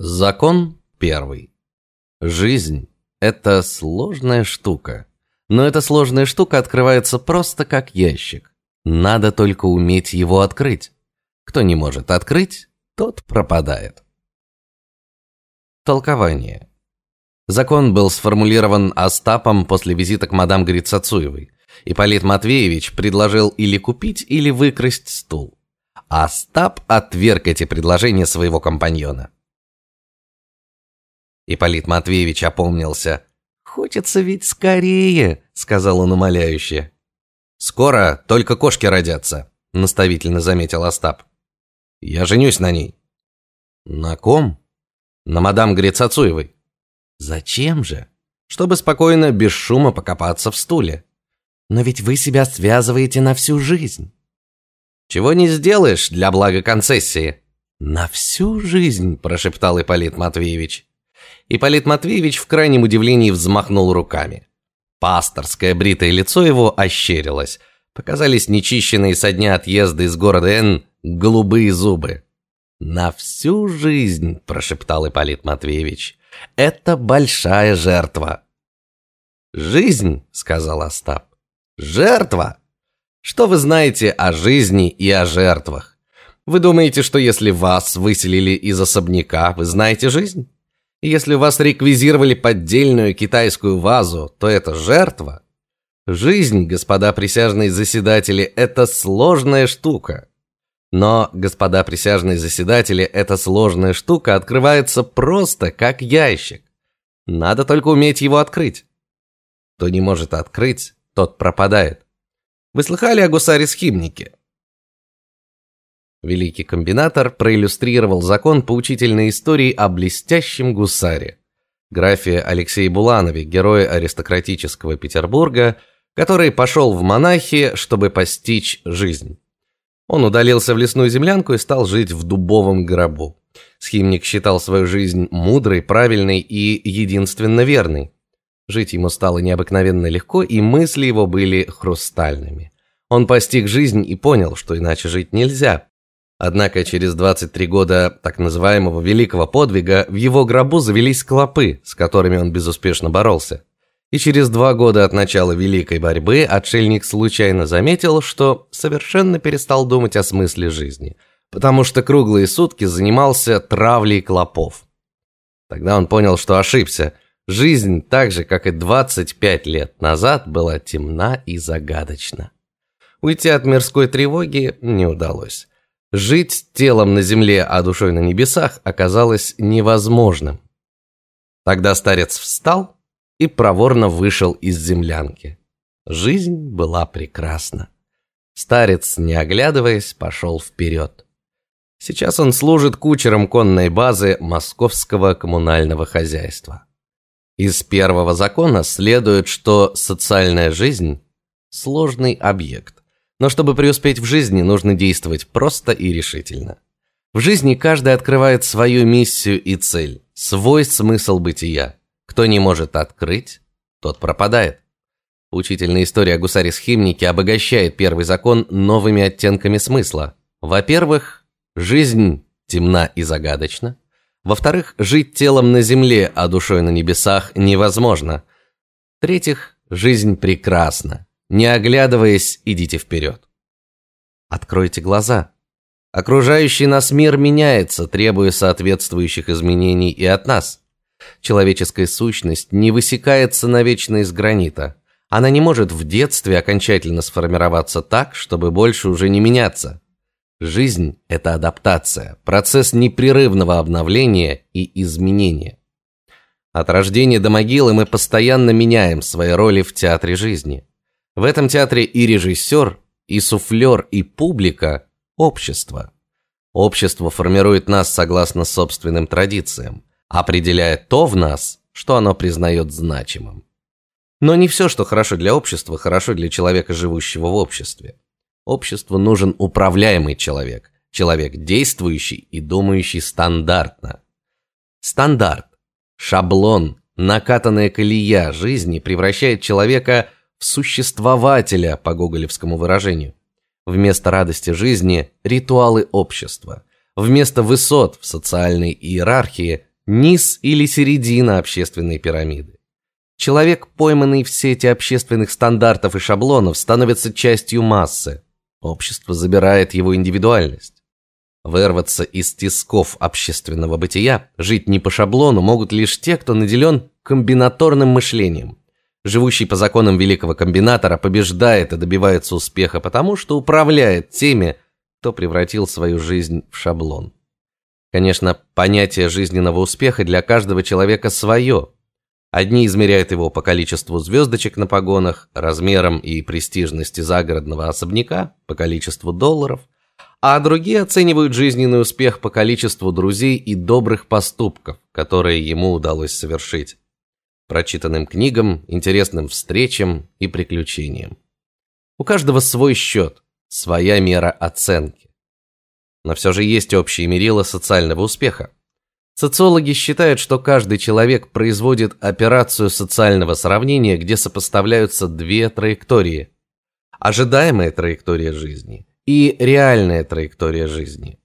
Закон первый. Жизнь – это сложная штука. Но эта сложная штука открывается просто как ящик. Надо только уметь его открыть. Кто не может открыть, тот пропадает. Толкование. Закон был сформулирован Остапом после визита к мадам Грицацуевой. Ипполит Матвеевич предложил или купить, или выкрасть стул. Остап отверг эти предложения своего компаньона. Ипполит Матвеевич опомнился. Хочется ведь скорее, сказал он умоляюще. Скоро только кошки родятся, наставительно заметил Остап. Я женюсь на ней. На ком? На мадам Грицацуевой. Зачем же? Чтобы спокойно, без шума покопаться в стуле. Но ведь вы себя связываете на всю жизнь. Чего не сделаешь для блага концессии. На всю жизнь, прошептал Ипполит Матвеевич. Ипполит Матвеевич в крайнем удивлении взмахнул руками. Пасторское бритое лицо его ощерилось. Показались нечищенные со дня отъезда из города Н голубые зубы. На всю жизнь, прошептал Ипполит Матвеевич. Это большая жертва. Жизнь, сказал Остап. Жертва. Что вы знаете о жизни и о жертвах? Вы думаете, что если вас выселили из особняка, вы знаете жизнь? Если у вас реквизировали поддельную китайскую вазу, то это жертва. Жизнь, господа присяжные заседатели, это сложная штука. Но, господа присяжные заседатели, эта сложная штука открывается просто как ящик. Надо только уметь его открыть. Кто не может открыть, тот пропадает. Вы слыхали о гусаре-схимнике? Великий комбинатор проиллюстрировал закон поучительной истории о блестящем гусаре, графе Алексее Буланове, герое аристократического Петербурга, который пошел в монахи, чтобы постичь жизнь. Он удалился в лесную землянку и стал жить в дубовом гробу. Схимник считал свою жизнь мудрой, правильной и единственно верной. Жить ему стало необыкновенно легко, и мысли его были хрустальными. Он постиг жизнь и понял, что иначе жить нельзя. Однако через 23 года так называемого великого подвига в его гробу завелись клопы, с которыми он безуспешно боролся. И через два года от начала великой борьбы отшельник случайно заметил, что совершенно перестал думать о смысле жизни, потому что круглые сутки занимался травлей клопов. Тогда он понял, что ошибся. Жизнь, так же как и 25 лет назад, была темна и загадочна. Уйти от мирской тревоги не удалось. Жить телом на земле, а душой на небесах оказалось невозможным. Тогда старец встал и проворно вышел из землянки. Жизнь была прекрасна. Старец, не оглядываясь, пошел вперед. Сейчас он служит кучером конной базы Московского коммунального хозяйства. Из первого закона следует, что социальная жизнь сложный объект. Но чтобы преуспеть в жизни, нужно действовать просто и решительно. В жизни каждый открывает свою миссию и цель, свой смысл бытия. Кто не может открыть, тот пропадает. Учительная история о гусаре-схимнике обогащает первый закон новыми оттенками смысла. Во-первых, жизнь темна и загадочна. Во-вторых, жить телом на земле, а душой на небесах невозможно. В-третьих, жизнь прекрасна. Не оглядываясь, идите вперед. Откройте глаза. Окружающий нас мир меняется, требуя соответствующих изменений и от нас. Человеческая сущность не высекается навечно из гранита. Она не может в детстве окончательно сформироваться так, чтобы больше уже не меняться. Жизнь это адаптация, процесс непрерывного обновления и изменения. От рождения до могилы мы постоянно меняем свои роли в театре жизни. В этом театре и режиссер, и суфлер, и публика общество. Общество формирует нас согласно собственным традициям, определяя то в нас, что оно признает значимым. Но не все, что хорошо для общества, хорошо для человека, живущего в обществе. Обществу нужен управляемый человек, человек действующий и думающий стандартно. Стандарт, шаблон, накатанная колея жизни превращает человека в существователя по гоголевскому выражению. Вместо радости жизни ритуалы общества, вместо высот в социальной иерархии низ или середина общественной пирамиды. Человек, пойманный в сети общественных стандартов и шаблонов, становится частью массы. Общество забирает его индивидуальность. Вырваться из тисков общественного бытия, жить не по шаблону могут лишь те, кто наделен комбинаторным мышлением. Живущий по законам великого комбинатора побеждает и добивается успеха потому, что управляет теми, кто превратил свою жизнь в шаблон. Конечно, понятие жизненного успеха для каждого человека свое. Одни измеряют его по количеству звездочек на погонах, размерам и престижности загородного особняка, по количеству долларов, а другие оценивают жизненный успех по количеству друзей и добрых поступков, которые ему удалось совершить, прочитанным книгам, интересным встречам и приключениям. У каждого свой счет, своя мера оценки. Но все же есть общие мерила социального успеха. Социологи считают, что каждый человек производит операцию социального сравнения, где сопоставляются две траектории: ожидаемая траектория жизни и реальная траектория жизни.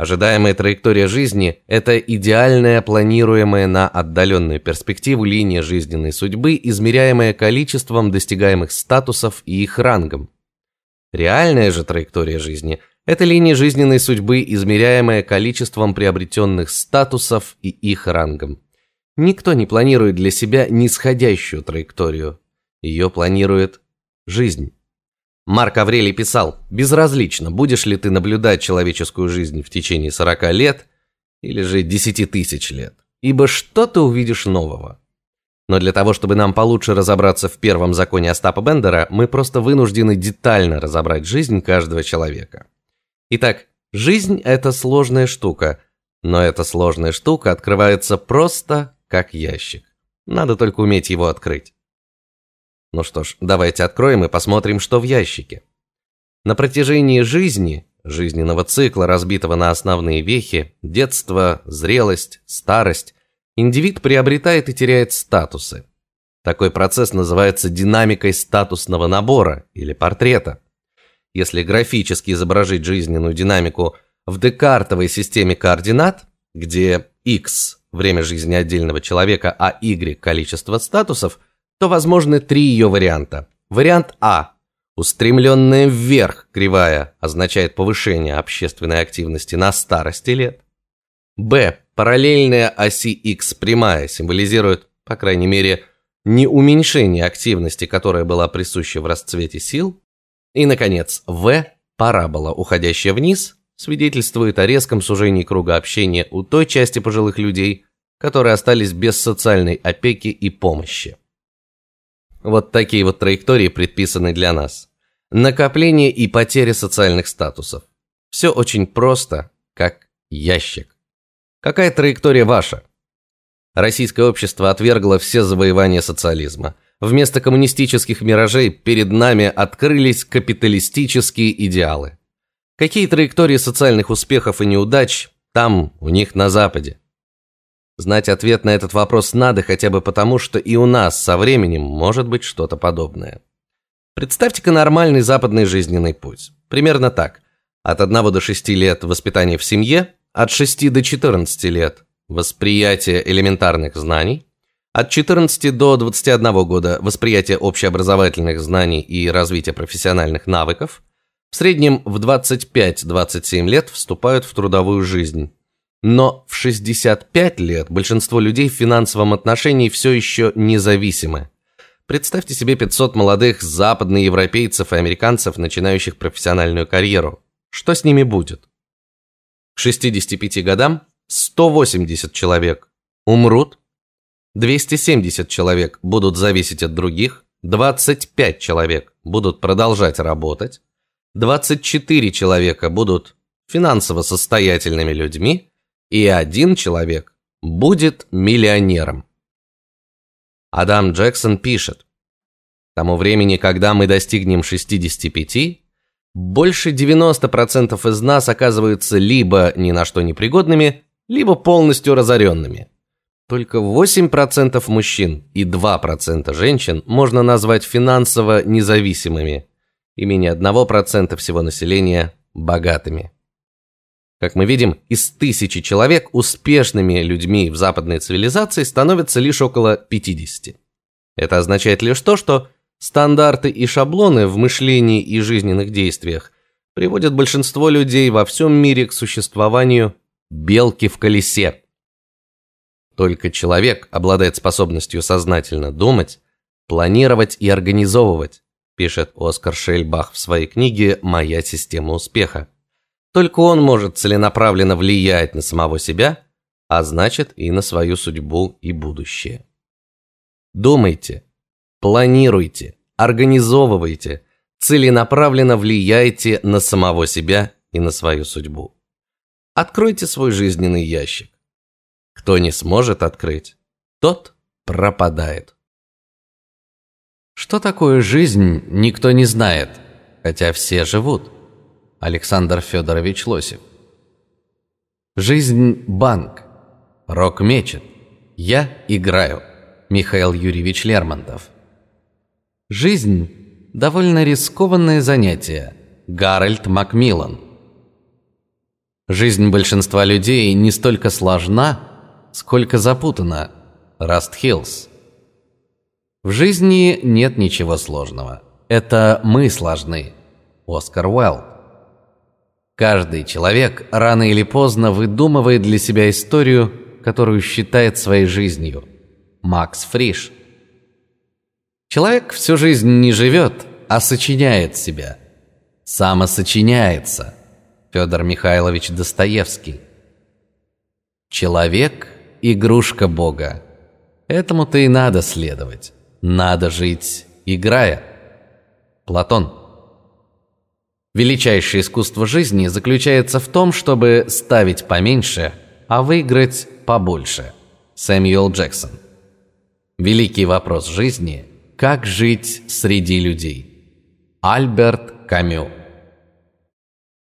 Ожидаемая траектория жизни это идеальная планируемая на отдаленную перспективу линия жизненной судьбы, измеряемая количеством достигаемых статусов и их рангом. Реальная же траектория жизни это линия жизненной судьбы, измеряемая количеством приобретенных статусов и их рангом. Никто не планирует для себя нисходящую траекторию. Ее планирует жизнь. Марк Аврелий писал: "Безразлично, будешь ли ты наблюдать человеческую жизнь в течение 40 лет или же 10 тысяч лет, ибо что ты увидишь нового?" Но для того, чтобы нам получше разобраться в первом законе Остапа Бендера, мы просто вынуждены детально разобрать жизнь каждого человека. Итак, жизнь это сложная штука, но эта сложная штука открывается просто как ящик. Надо только уметь его открыть. Ну что ж, давайте откроем и посмотрим, что в ящике. На протяжении жизни, жизненного цикла, разбитого на основные вехи: детство, зрелость, старость, индивид приобретает и теряет статусы. Такой процесс называется динамикой статусного набора или портрета. Если графически изобразить жизненную динамику в декартовой системе координат, где x время жизни отдельного человека, а y количество статусов, то возможны три ее варианта. Вариант А устремленная вверх кривая означает повышение общественной активности на старости лет. Б параллельная оси x прямая символизирует, по крайней мере, не уменьшение активности, которая была присуща в расцвете сил, и, наконец, В, парабола, уходящая вниз, свидетельствует о резком сужении круга общения у той части пожилых людей, которые остались без социальной опеки и помощи. Вот такие вот траектории предписаны для нас. Накопление и потеря социальных статусов. Все очень просто, как ящик. Какая траектория ваша? Российское общество отвергло все завоевания социализма. Вместо коммунистических миражей перед нами открылись капиталистические идеалы. Какие траектории социальных успехов и неудач там, у них на западе? Знать ответ на этот вопрос надо хотя бы потому, что и у нас со временем может быть что-то подобное. Представьте-ка нормальный западный жизненный путь. Примерно так: от 1 до 6 лет воспитание в семье, от 6 до 14 лет восприятие элементарных знаний, от 14 до 21 года восприятие общеобразовательных знаний и развитие профессиональных навыков. В среднем в 25-27 лет вступают в трудовую жизнь. Но в 65 лет большинство людей в финансовом отношении все еще независимы. Представьте себе 500 молодых западноевропейцев и американцев, начинающих профессиональную карьеру. Что с ними будет? К 65 годам 180 человек умрут 270 человек будут зависеть от других, 25 человек будут продолжать работать, 24 человека будут финансово состоятельными людьми, и один человек будет миллионером. Адам Джексон пишет: К тому времени, когда мы достигнем 65, больше 90% из нас оказываются либо ни на что не пригодными, либо полностью разоренными. Только 8% мужчин и 2% женщин можно назвать финансово независимыми, и менее 1% всего населения богатыми. Как мы видим, из тысячи человек успешными людьми в западной цивилизации становится лишь около 50. Это означает лишь то, что стандарты и шаблоны в мышлении и жизненных действиях приводят большинство людей во всем мире к существованию белки в колесе. Только человек обладает способностью сознательно думать, планировать и организовывать, пишет Оскар Шельбах в своей книге Моя система успеха. Только он может целенаправленно влиять на самого себя, а значит и на свою судьбу и будущее. Думайте, планируйте, организовывайте, целенаправленно влияйте на самого себя и на свою судьбу. Откройте свой жизненный ящик. Кто не сможет открыть, тот пропадает. Что такое жизнь, никто не знает, хотя все живут. Александр Федорович Лосев. Жизнь – банк. Рок мечет. Я играю. Михаил Юрьевич Лермонтов. Жизнь – довольно рискованное занятие. Гарольд Макмиллан. Жизнь большинства людей не столько сложна, сколько запутана. Раст Хиллс. В жизни нет ничего сложного. Это мы сложны. Оскар Уайлд. Каждый человек рано или поздно выдумывает для себя историю, которую считает своей жизнью. Макс Фриш. Человек всю жизнь не живет, а сочиняет себя. Самосочиняется. Федор Михайлович Достоевский. Человек – игрушка Бога. Этому-то и надо следовать. Надо жить, играя. Платон. Величайшее искусство жизни заключается в том, чтобы ставить поменьше, а выиграть побольше. Сэмюэл Джексон. Великий вопрос жизни – как жить среди людей? Альберт Камю